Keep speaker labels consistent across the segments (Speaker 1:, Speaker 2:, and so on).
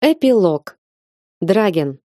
Speaker 1: Эпилог. Драген.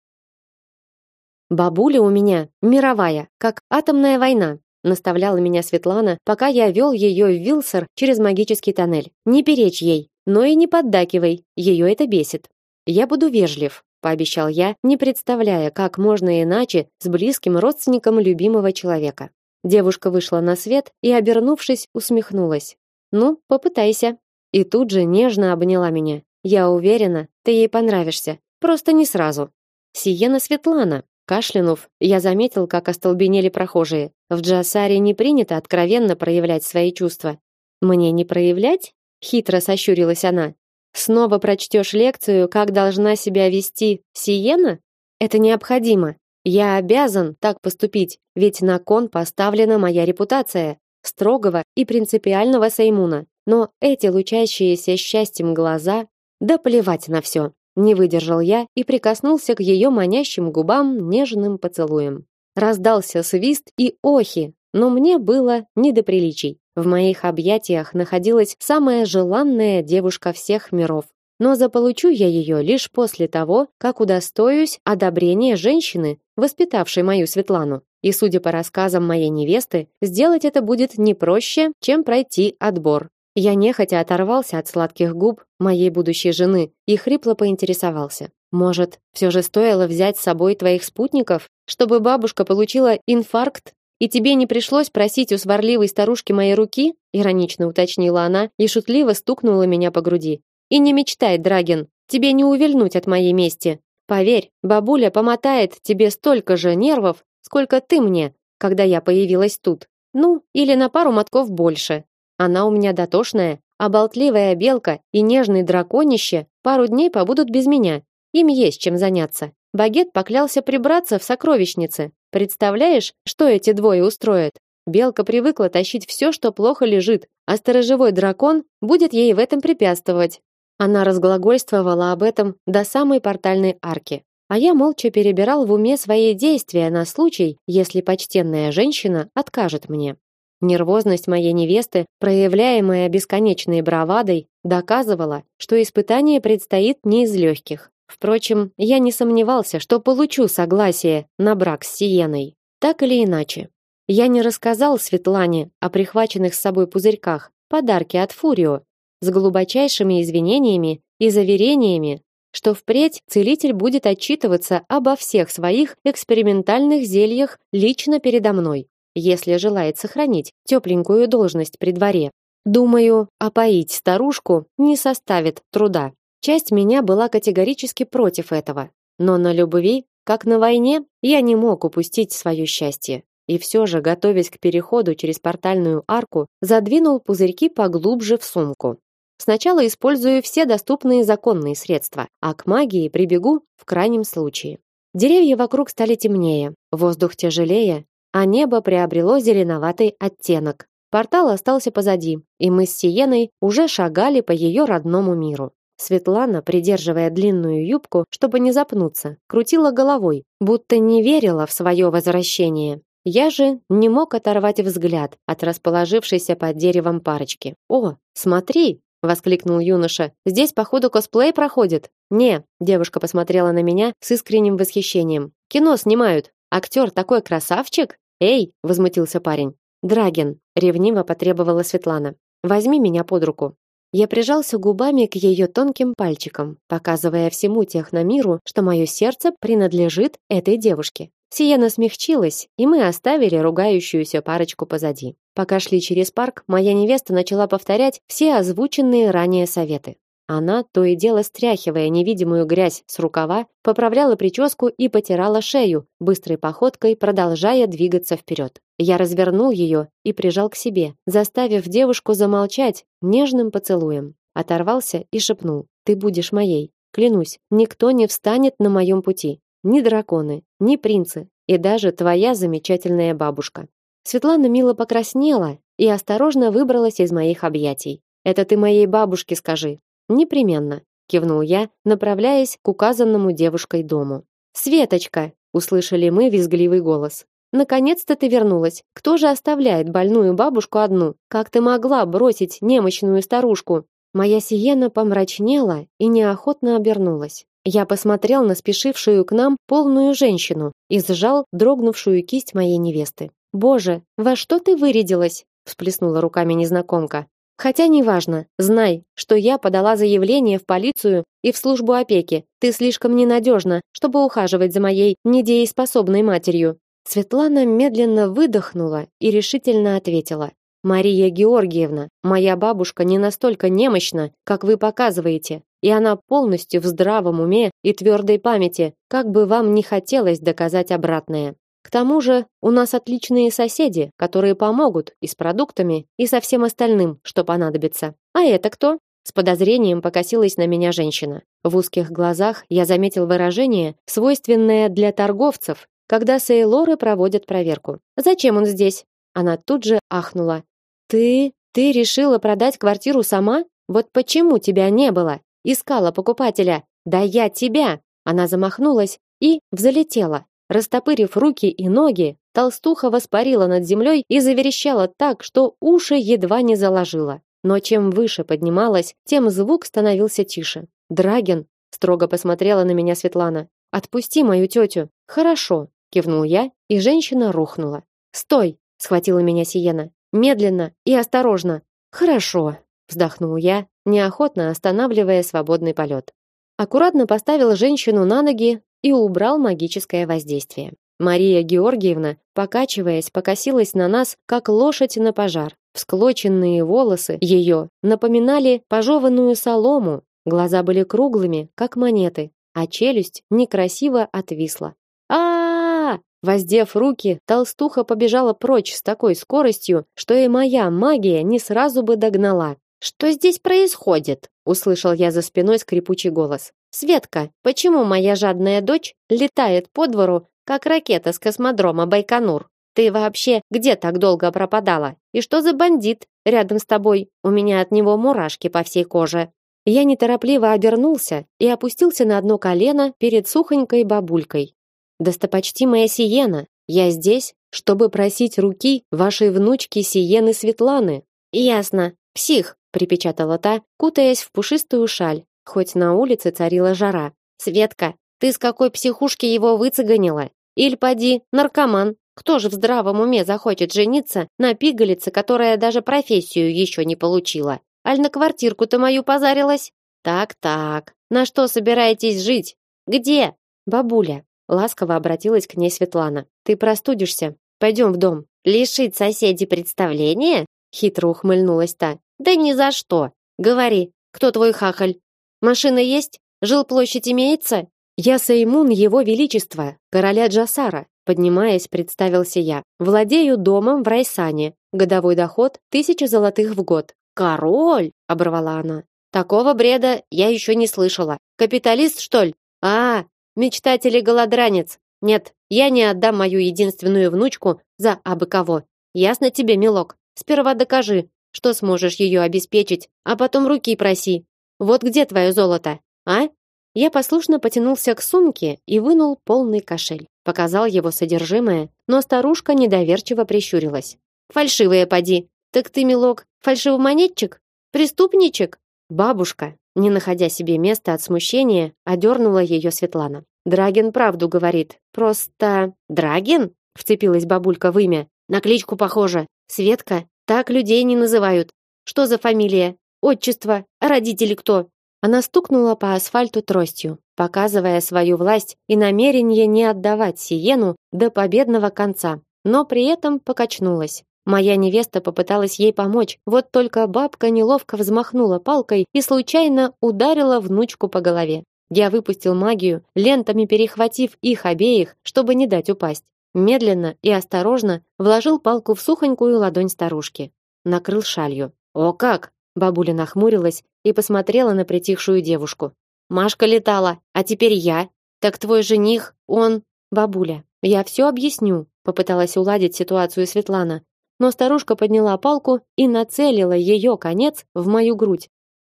Speaker 1: Бабуля у меня мировая, как атомная война, наставляла меня Светлана, пока я вел ее в Вилсер через магический тоннель. Не перечь ей, но и не поддакивай, ее это бесит. Я буду вежлив, пообещал я, не представляя, как можно иначе с близким родственником любимого человека. Девушка вышла на свет и, обернувшись, усмехнулась. Ну, попытайся. И тут же нежно обняла меня. Я уверена, ты ей понравишься. Просто не сразу. Сиена Светлана. Кашлянув, я заметил, как остолбенели прохожие. В Джасаре не принято откровенно проявлять свои чувства. Мне не проявлять? Хитро сощурилась она. Снова прочтешь лекцию, как должна себя вести Сиена? Это необходимо. Я обязан так поступить, ведь на кон поставлена моя репутация строгого и принципиального Сеймуна. Но эти лучащиеся счастьем глаза да плевать на все. Не выдержал я и прикоснулся к ее манящим губам нежным поцелуем. Раздался свист и охи, но мне было не до приличий. В моих объятиях находилась самая желанная девушка всех миров. Но заполучу я ее лишь после того, как удостоюсь одобрения женщины, воспитавшей мою Светлану. И судя по рассказам моей невесты, сделать это будет не проще, чем пройти отбор. Я нехотя оторвался от сладких губ моей будущей жены и хрипло поинтересовался: "Может, все же стоило взять с собой твоих спутников, чтобы бабушка получила инфаркт, и тебе не пришлось просить у сварливой старушки моей руки?" иронично уточнила она и шутливо стукнула меня по груди. "И не мечтай, Драген, тебе не увильнуть от моей мести. Поверь, бабуля помотает тебе столько же нервов, сколько ты мне, когда я появилась тут. Ну, или на пару мотков больше. Она у меня дотошная, а болтливая белка и нежный драконище пару дней побудут без меня. Им есть чем заняться. Багет поклялся прибраться в сокровищнице. Представляешь, что эти двое устроят? Белка привыкла тащить все, что плохо лежит, а сторожевой дракон будет ей в этом препятствовать. Она разглагольствовала об этом до самой портальной арки. А я молча перебирал в уме свои действия на случай, если почтенная женщина откажет мне. Нервозность моей невесты, проявляемая бесконечной бравадой, доказывала, что испытание предстоит не из легких. Впрочем, я не сомневался, что получу согласие на брак с Сиеной. Так или иначе, я не рассказал Светлане о прихваченных с собой пузырьках, подарке от Фурио, с глубочайшими извинениями и заверениями, что впредь целитель будет отчитываться обо всех своих экспериментальных зельях лично передо мной если желает сохранить тепленькую должность при дворе. Думаю, опоить старушку не составит труда. Часть меня была категорически против этого, но на любви, как на войне, я не мог упустить свое счастье. И все же, готовясь к переходу через портальную арку, задвинул пузырьки поглубже в сумку. Сначала использую все доступные законные средства, а к магии прибегу в крайнем случае. Деревья вокруг стали темнее, воздух тяжелее, а небо приобрело зеленоватый оттенок. Портал остался позади, и мы с Сиеной уже шагали по ее родному миру. Светлана, придерживая длинную юбку, чтобы не запнуться, крутила головой, будто не верила в свое возвращение. Я же не мог оторвать взгляд от расположившейся под деревом парочки. "О, смотри!" воскликнул юноша. "Здесь походу косплей проходит". "Не", девушка посмотрела на меня с искренним восхищением. "Кино снимают. Актер такой красавчик". "Эй!" возмутился парень. "Драген", ревниво потребовала Светлана. "Возьми меня под руку". Я прижался губами к ее тонким пальчикам, показывая всему техномиру, что мое сердце принадлежит этой девушке. Сиена смягчилась, и мы оставили ругающуюся парочку позади. Пока шли через парк, моя невеста начала повторять все озвученные ранее советы. Она, то и дело стряхивая невидимую грязь с рукава, поправляла прическу и потирала шею, быстрой походкой продолжая двигаться вперед. Я развернул ее и прижал к себе, заставив девушку замолчать нежным поцелуем. Оторвался и шепнул: "Ты будешь моей. Клянусь, никто не встанет на моем пути. Ни драконы, ни принцы, и даже твоя замечательная бабушка". Светлана мило покраснела и осторожно выбралась из моих объятий. "Это ты моей бабушке скажи", Непременно, кивнул я, направляясь к указанному девушкой дому. Светочка, услышали мы визгливый голос. Наконец-то ты вернулась. Кто же оставляет больную бабушку одну? Как ты могла бросить немощную старушку? Моя Сиена помрачнела и неохотно обернулась. Я посмотрел на спешившую к нам полную женщину и сжал дрогнувшую кисть моей невесты. Боже, во что ты вырядилась? всплеснула руками незнакомка. Хотя неважно, знай, что я подала заявление в полицию и в службу опеки. Ты слишком ненадежна, чтобы ухаживать за моей недееспособной матерью. Светлана медленно выдохнула и решительно ответила: Мария Георгиевна, моя бабушка не настолько немощна, как вы показываете, и она полностью в здравом уме и твердой памяти, как бы вам не хотелось доказать обратное. К тому же, у нас отличные соседи, которые помогут и с продуктами, и со всем остальным, что понадобится. А это кто? С подозрением покосилась на меня женщина. В узких глазах я заметил выражение, свойственное для торговцев, когда сейлоры проводят проверку. Зачем он здесь? Она тут же ахнула. Ты, ты решила продать квартиру сама? Вот почему тебя не было? Искала покупателя. Да я тебя. Она замахнулась и взлетела. Растопырив руки и ноги, толстуха воспарила над землей и заверещала так, что уши едва не заложила. Но чем выше поднималась, тем звук становился тише. Драген строго посмотрела на меня Светлана. Отпусти мою тетю. Хорошо, кивнул я, и женщина рухнула. Стой, схватила меня Сиена. Медленно и осторожно. Хорошо, вздохнул я, неохотно останавливая свободный полет. Аккуратно поставил женщину на ноги и убрал магическое воздействие. Мария Георгиевна, покачиваясь, покосилась на нас, как лошадь на пожар. Всклоченные волосы ее напоминали пожеванную солому, глаза были круглыми, как монеты, а челюсть некрасиво отвисла. а, -а, -а Воздев руки, толстуха побежала прочь с такой скоростью, что и моя магия не сразу бы догнала. Что здесь происходит? услышал я за спиной скрипучий голос. Светка, почему моя жадная дочь летает по двору, как ракета с космодрома Байконур? Ты вообще где так долго пропадала? И что за бандит рядом с тобой? У меня от него мурашки по всей коже. Я неторопливо обернулся и опустился на одно колено перед сухонькой бабулькой. Достопочтимая Сиена, я здесь, чтобы просить руки вашей внучки Сиены Светланы. Ясно. Псих, припечатала та, кутаясь в пушистую шаль, хоть на улице царила жара. Светка, ты с какой психушки его выцеганила? Иль поди, наркоман. Кто же в здравом уме захочет жениться на пигалице, которая даже профессию еще не получила? Аль на квартирку-то мою позарилась? Так-так. На что собираетесь жить? Где? Бабуля, ласково обратилась к ней Светлана. Ты простудишься. Пойдем в дом. Лишить соседей представления? Хитро ухмыльнулась та. Да ни за что. Говори, кто твой хахаль? Машина есть? Жилплощадь имеется? Я Сеймун его величества, короля Джасара, поднимаясь, представился я. Владею домом в Райсане. Годовой доход тысяча золотых в год. Король, оборвала она. Такого бреда я еще не слышала. Капиталист, что ли? А, мечтатель и голодранец. Нет, я не отдам мою единственную внучку за абы кого. Ясно тебе, милок? Сперва докажи, что сможешь ее обеспечить, а потом руки проси. Вот где твое золото, а? Я послушно потянулся к сумке и вынул полный кошель. Показал его содержимое, но старушка недоверчиво прищурилась. Фальшивая поди. Так ты, милок, фальшивомонетчик? Преступничек? Бабушка, не находя себе места от смущения, одернула ее Светлана. Драген правду говорит. Просто Драген? Вцепилась бабулька в имя. На кличку похоже. Светка, так людей не называют. Что за фамилия? Отчество, родители кто? Она стукнула по асфальту тростью, показывая свою власть и намерение не отдавать Сиену до победного конца, но при этом покачнулась. Моя невеста попыталась ей помочь, вот только бабка неловко взмахнула палкой и случайно ударила внучку по голове. Я выпустил магию, лентами перехватив их обеих, чтобы не дать упасть. Медленно и осторожно вложил палку в сухонькую ладонь старушки, накрыл шалью. О как! Бабуля нахмурилась и посмотрела на притихшую девушку. Машка летала, а теперь я. Так твой жених, он, бабуля. Я все объясню, попыталась уладить ситуацию Светлана, но старушка подняла палку и нацелила ее конец в мою грудь.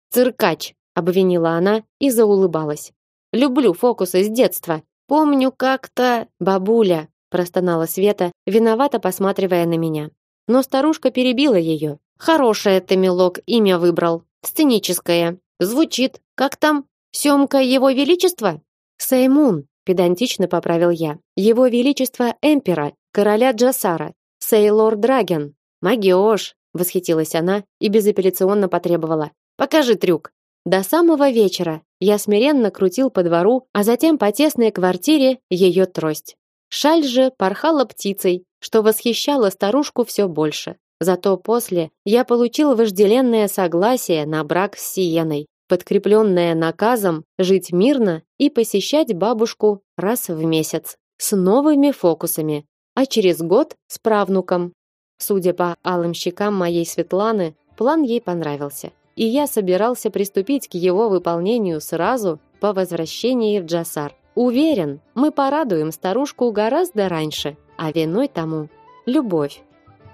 Speaker 1: Циркач, обвинила она и заулыбалась. Люблю фокусы с детства. Помню как-то бабуля, простонала Света, виновато посматривая на меня. Но старушка перебила ее. Хорошее ты, милок, имя выбрал. Сценическое. Звучит. Как там? Семка его величества? Сеймун, педантично поправил я. Его величество эмпера, короля Джасара, Сейлор Драген. Магиош, восхитилась она и безапелляционно потребовала: "Покажи трюк". До самого вечера я смиренно крутил по двору, а затем по тесной квартире ее трость. Шаль же порхала птицей, что восхищало старушку все больше. Зато после я получил вожделенное согласие на брак с Сиеной, подкрепленное наказом жить мирно и посещать бабушку раз в месяц с новыми фокусами, а через год с правнуком. Судя по алым щекам моей Светланы, план ей понравился, и я собирался приступить к его выполнению сразу по возвращении в Джасар. Уверен, мы порадуем старушку гораздо раньше, а виной тому любовь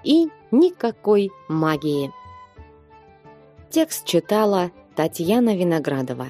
Speaker 1: и никакой магии. Текст читала Татьяна Виноградова.